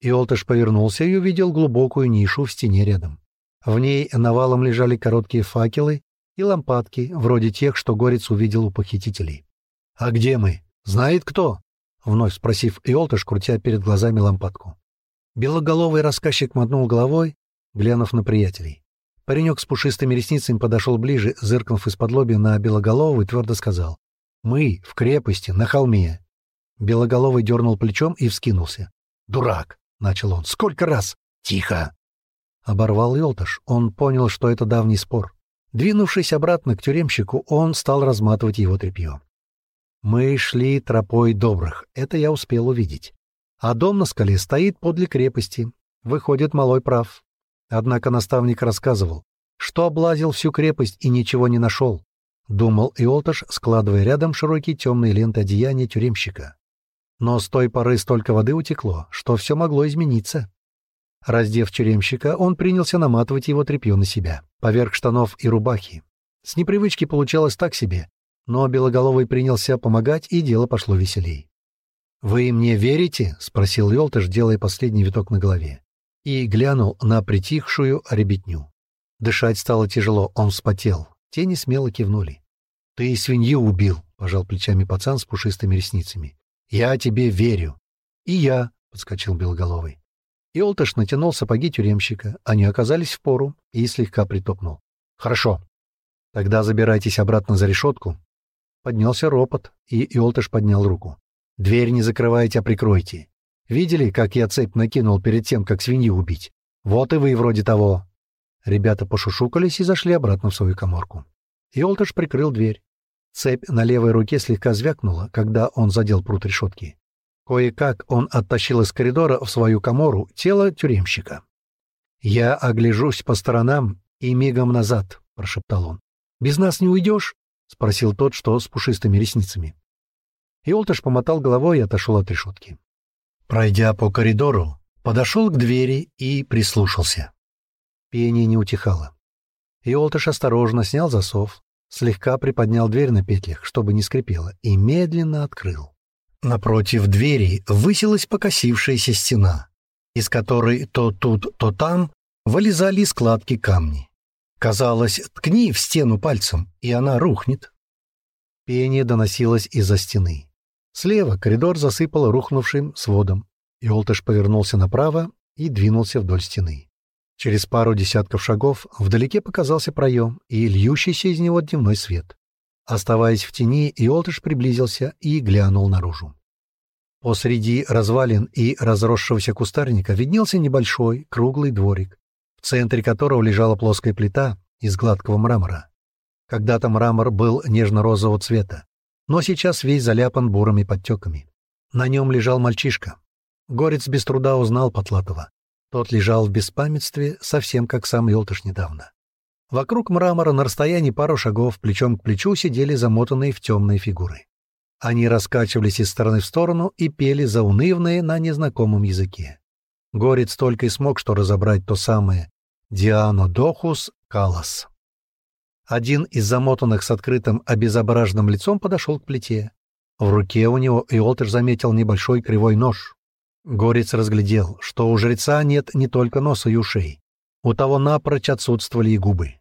Иолташ повернулся и увидел глубокую нишу в стене рядом. В ней навалом лежали короткие факелы и лампадки, вроде тех, что Горец увидел у похитителей. «А где мы? Знает кто?» — вновь спросив Иолтыш, крутя перед глазами лампадку. Белоголовый рассказчик мотнул головой, глянув на приятелей. Паренек с пушистыми ресницами подошел ближе, зыркнув из-под лоби на Белоголового и твердо сказал. «Мы в крепости, на холме». Белоголовый дернул плечом и вскинулся. «Дурак!» — начал он. «Сколько раз?» «Тихо!» Оборвал Илташ. Он понял, что это давний спор. Двинувшись обратно к тюремщику, он стал разматывать его тряпье. Мы шли тропой добрых, это я успел увидеть. А дом на скале стоит подле крепости. Выходит, малой прав. Однако наставник рассказывал, что облазил всю крепость и ничего не нашел. Думал Иолташ, складывая рядом широкие темные ленты одеяния тюремщика. Но с той поры столько воды утекло, что все могло измениться. Раздев тюремщика, он принялся наматывать его тряпье на себя, поверх штанов и рубахи. С непривычки получалось так себе, но Белоголовый принялся помогать, и дело пошло веселей. «Вы мне верите?» — спросил Йолтыш, делая последний виток на голове. И глянул на притихшую ребятню. Дышать стало тяжело, он вспотел. Тени смело кивнули. «Ты свинью убил», — пожал плечами пацан с пушистыми ресницами. «Я тебе верю». «И я», — подскочил Белоголовый. Иолтыш натянул сапоги тюремщика. Они оказались в пору и слегка притопнул. «Хорошо. Тогда забирайтесь обратно за решетку». Поднялся ропот, и Иолтыш поднял руку. «Дверь не закрывайте, а прикройте. Видели, как я цепь накинул перед тем, как свинью убить? Вот и вы вроде того». Ребята пошушукались и зашли обратно в свою коморку. Иолтыш прикрыл дверь. Цепь на левой руке слегка звякнула, когда он задел пруд решетки. Кое-как он оттащил из коридора в свою комору тело тюремщика. «Я огляжусь по сторонам и мигом назад», — прошептал он. «Без нас не уйдешь?» — спросил тот, что с пушистыми ресницами. Иолташ помотал головой и отошел от решетки. Пройдя по коридору, подошел к двери и прислушался. Пение не утихало. Иолташ осторожно снял засов, слегка приподнял дверь на петлях, чтобы не скрипела, и медленно открыл. Напротив двери высилась покосившаяся стена, из которой то тут, то там вылезали складки камни. Казалось, ткни в стену пальцем, и она рухнет. Пение доносилось из-за стены. Слева коридор засыпало рухнувшим сводом, и Олтыш повернулся направо и двинулся вдоль стены. Через пару десятков шагов вдалеке показался проем и льющийся из него дневной свет. Оставаясь в тени, Иолтыш приблизился и глянул наружу. Посреди развалин и разросшегося кустарника виднелся небольшой круглый дворик, в центре которого лежала плоская плита из гладкого мрамора. Когда-то мрамор был нежно-розового цвета, но сейчас весь заляпан бурыми подтеками. На нем лежал мальчишка. Горец без труда узнал Потлатова. Тот лежал в беспамятстве, совсем как сам Елтыш недавно. Вокруг мрамора на расстоянии пару шагов плечом к плечу сидели замотанные в темные фигуры. Они раскачивались из стороны в сторону и пели заунывные на незнакомом языке. Горец только и смог что разобрать то самое «Диано Дохус Калас». Один из замотанных с открытым обезображенным лицом подошел к плите. В руке у него Иолтер заметил небольшой кривой нож. Горец разглядел, что у жреца нет не только носа и ушей. У того напрочь отсутствовали и губы.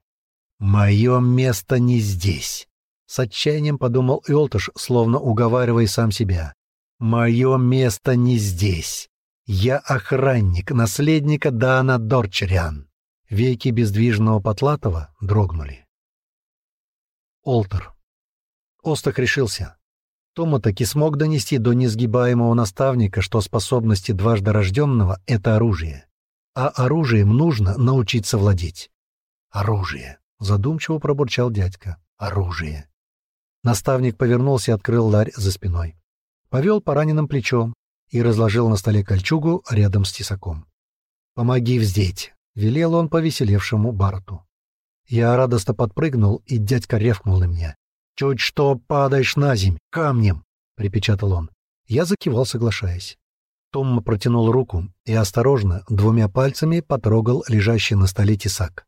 «Мое место не здесь», — с отчаянием подумал Иолтыш, словно уговаривая сам себя. «Мое место не здесь. Я охранник, наследника Дана Дорчерян». Веки бездвижного Потлатова дрогнули. Олтер. Остах решился. Тома таки смог донести до несгибаемого наставника, что способности дважды рожденного — это оружие. А оружием нужно научиться владеть. Оружие задумчиво пробурчал дядька. Оружие. Наставник повернулся и открыл ларь за спиной. Повел пораненным плечом и разложил на столе кольчугу рядом с тесаком. «Помоги вздеть», — велел он повеселевшему Барату. Я радостно подпрыгнул, и дядька ревкнул на меня. «Чуть что падаешь на земь, камнем!» — припечатал он. Я закивал, соглашаясь. Том протянул руку и осторожно двумя пальцами потрогал лежащий на столе тесак.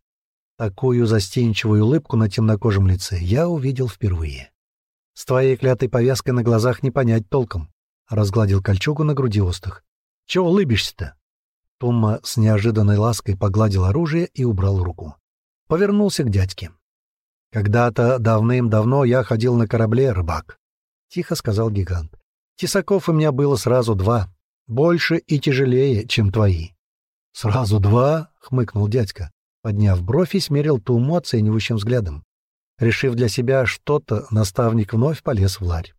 Такую застенчивую улыбку на темнокожем лице я увидел впервые. «С твоей клятой повязкой на глазах не понять толком», — разгладил кольчугу на груди остах. «Чего улыбишься-то?» Томма с неожиданной лаской погладил оружие и убрал руку. Повернулся к дядьке. «Когда-то давным-давно я ходил на корабле, рыбак», — тихо сказал гигант. «Тесаков у меня было сразу два, больше и тяжелее, чем твои». «Сразу два?» — хмыкнул дядька. Подняв бровь и смерил Туму оценивающим взглядом. Решив для себя что-то, наставник вновь полез в ларь.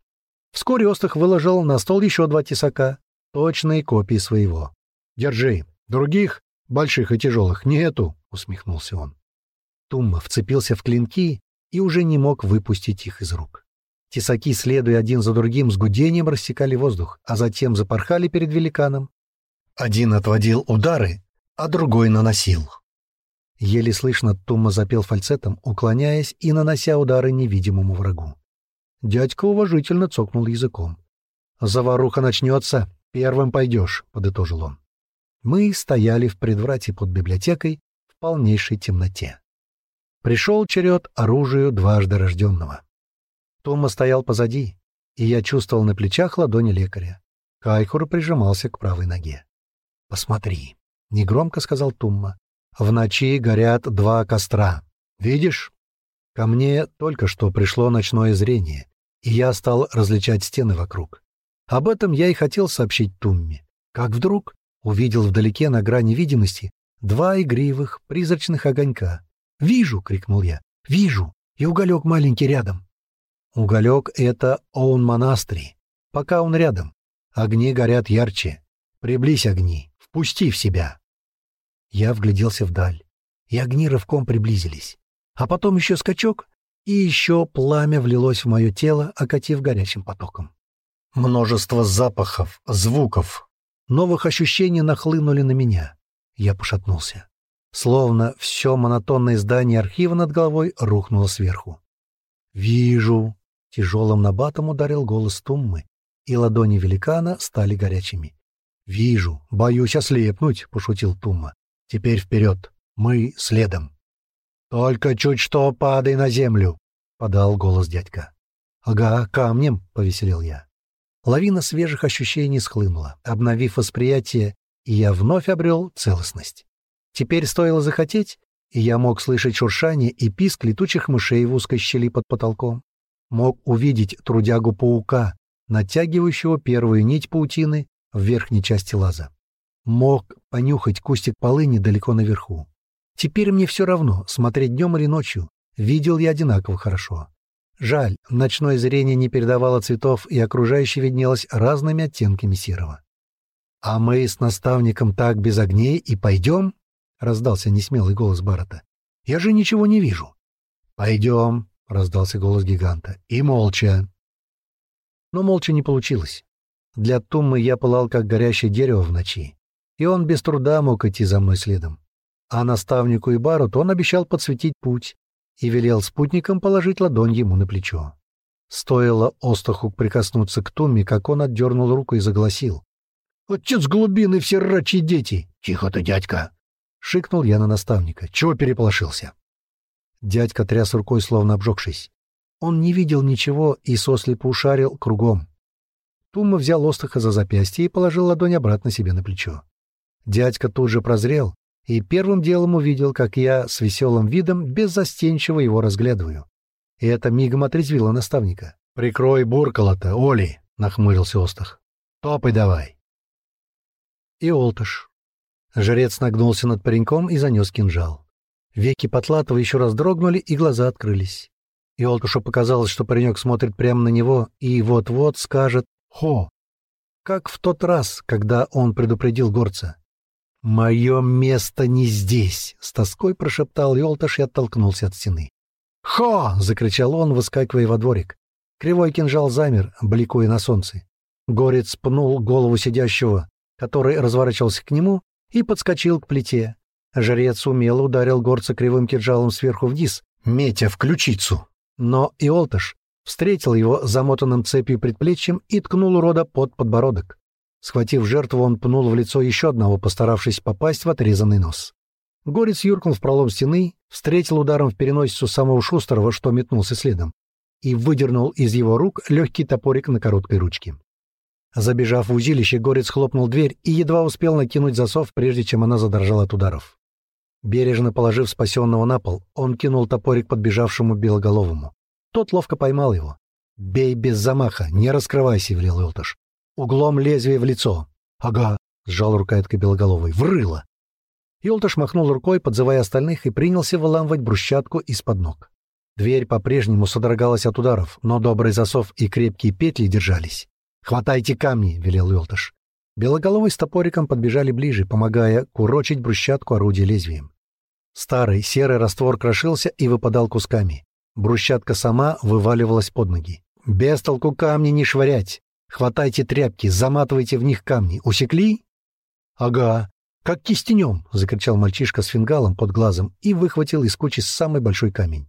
Вскоре Остах выложил на стол еще два тесака, точные копии своего. «Держи. Других, больших и тяжелых, нету», — усмехнулся он. Тумма вцепился в клинки и уже не мог выпустить их из рук. Тесаки, следуя один за другим, с гудением рассекали воздух, а затем запорхали перед великаном. Один отводил удары, а другой наносил. Еле слышно Тумма запел фальцетом, уклоняясь и нанося удары невидимому врагу. Дядька уважительно цокнул языком. «Заваруха начнется, первым пойдешь», — подытожил он. Мы стояли в предврате под библиотекой в полнейшей темноте. Пришел черед оружию дважды рожденного. Тома стоял позади, и я чувствовал на плечах ладони лекаря. Кайхур прижимался к правой ноге. «Посмотри», — негромко сказал Тумма. В ночи горят два костра. Видишь? Ко мне только что пришло ночное зрение, и я стал различать стены вокруг. Об этом я и хотел сообщить Тумме, как вдруг увидел вдалеке на грани видимости два игривых призрачных огонька. «Вижу!» — крикнул я. «Вижу! И уголек маленький рядом!» Уголек — это Оун Монастырь. Пока он рядом. Огни горят ярче. Приблизь огни, впусти в себя. Я вгляделся вдаль, и огни рывком приблизились. А потом еще скачок, и еще пламя влилось в мое тело, окатив горячим потоком. Множество запахов, звуков, новых ощущений нахлынули на меня. Я пошатнулся. Словно все монотонное здание архива над головой рухнуло сверху. «Вижу!» — тяжелым набатом ударил голос Туммы, и ладони великана стали горячими. «Вижу, боюсь ослепнуть», — пошутил Тумма. «Теперь вперед, мы следом». «Только чуть что падай на землю», — подал голос дядька. «Ага, камнем», — повеселил я. Лавина свежих ощущений схлынула, обновив восприятие, и я вновь обрел целостность. Теперь стоило захотеть, и я мог слышать шуршание и писк летучих мышей в узкой щели под потолком. Мог увидеть трудягу-паука, натягивающего первую нить паутины в верхней части лаза. Мог понюхать кустик полыни далеко наверху. Теперь мне все равно, смотреть днем или ночью, видел я одинаково хорошо. Жаль, ночное зрение не передавало цветов, и окружающее виднелось разными оттенками серого. «А мы с наставником так без огней и пойдем?» — раздался несмелый голос Барата. «Я же ничего не вижу». «Пойдем», — раздался голос гиганта, — «и молча». Но молча не получилось. Для Туммы я пылал, как горящее дерево в ночи, и он без труда мог идти за мной следом. А наставнику и Баруту он обещал подсветить путь, и велел спутникам положить ладонь ему на плечо. Стоило Остаху прикоснуться к Тумме, как он отдернул руку и загласил. «Отец глубины, все рачьи дети!» «Тихо ты, дядька!» — шикнул я на наставника. «Чего переполошился?» Дядька тряс рукой, словно обжегшись. Он не видел ничего и сослепо ушарил кругом. Тумма взял Остаха за запястье и положил ладонь обратно себе на плечо. Дядька тут же прозрел и первым делом увидел, как я с веселым видом беззастенчиво его разглядываю. И это мигом отрезвило наставника. «Прикрой буркало-то, Оли!» — нахмурился Остах. «Топай давай!» И Олтыш. Жрец нагнулся над пареньком и занес кинжал. Веки Потлатова еще раз дрогнули, и глаза открылись. И Олтушу показалось, что паренек смотрит прямо на него и вот-вот скажет «Хо!» Как в тот раз, когда он предупредил горца. «Мое место не здесь!» — с тоской прошептал Йолташ и оттолкнулся от стены. «Хо!» — закричал он, выскакивая во дворик. Кривой кинжал замер, бликуя на солнце. Горец пнул голову сидящего, который разворачивался к нему, и подскочил к плите. Жрец умело ударил горца кривым кинжалом сверху вниз, метя в ключицу. Но Иолташ встретил его замотанным цепью предплечьем и ткнул урода под подбородок. Схватив жертву, он пнул в лицо еще одного, постаравшись попасть в отрезанный нос. Горец юркнул в пролом стены, встретил ударом в переносицу самого шустрого, что метнулся следом, и выдернул из его рук легкий топорик на короткой ручке. Забежав в узилище, Горец хлопнул дверь и едва успел накинуть засов, прежде чем она задрожала от ударов. Бережно положив спасенного на пол, он кинул топорик подбежавшему белоголовому. Тот ловко поймал его. «Бей без замаха, не раскрывайся», — велел Илтыш углом лезвия в лицо. «Ага», — сжал рукояткой белоголовой, — «врыло». Юлташ махнул рукой, подзывая остальных, и принялся выламывать брусчатку из-под ног. Дверь по-прежнему содрогалась от ударов, но добрый засов и крепкие петли держались. «Хватайте камни!» — велел Юлташ. Белоголовый с топориком подбежали ближе, помогая курочить брусчатку орудия лезвием. Старый серый раствор крошился и выпадал кусками. Брусчатка сама вываливалась под ноги. «Без толку камни не швырять!» Хватайте тряпки, заматывайте в них камни. Усекли? — Ага. Как кистенем! — закричал мальчишка с фингалом под глазом и выхватил из кучи самый большой камень.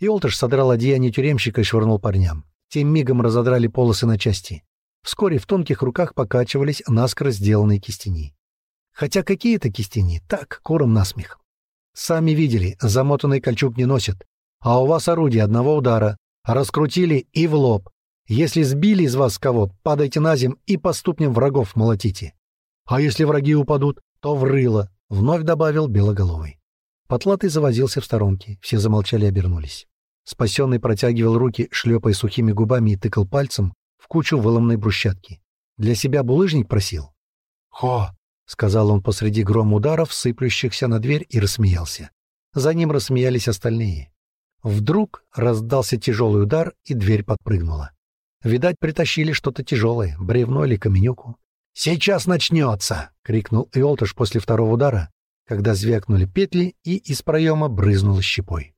Иолташ содрал одеяние тюремщика и швырнул парням. Тем мигом разодрали полосы на части. Вскоре в тонких руках покачивались наскоро сделанные кистени. Хотя какие это кистени, так, кором насмех. Сами видели, замотанный кольчуг не носит. А у вас орудие одного удара. Раскрутили и в лоб. Если сбили из вас кого, падайте на земь и по ступням врагов молотите. А если враги упадут, то в рыло, — вновь добавил Белоголовый. Потлатый завозился в сторонке, все замолчали и обернулись. Спасенный протягивал руки, шлепая сухими губами и тыкал пальцем в кучу выломной брусчатки. Для себя булыжник просил. «Хо!» — сказал он посреди гром ударов, сыплющихся на дверь, и рассмеялся. За ним рассмеялись остальные. Вдруг раздался тяжелый удар, и дверь подпрыгнула. Видать, притащили что-то тяжелое, бревно или каменюку. «Сейчас начнется!» — крикнул Иолтыш после второго удара, когда звякнули петли и из проема брызнуло щепой.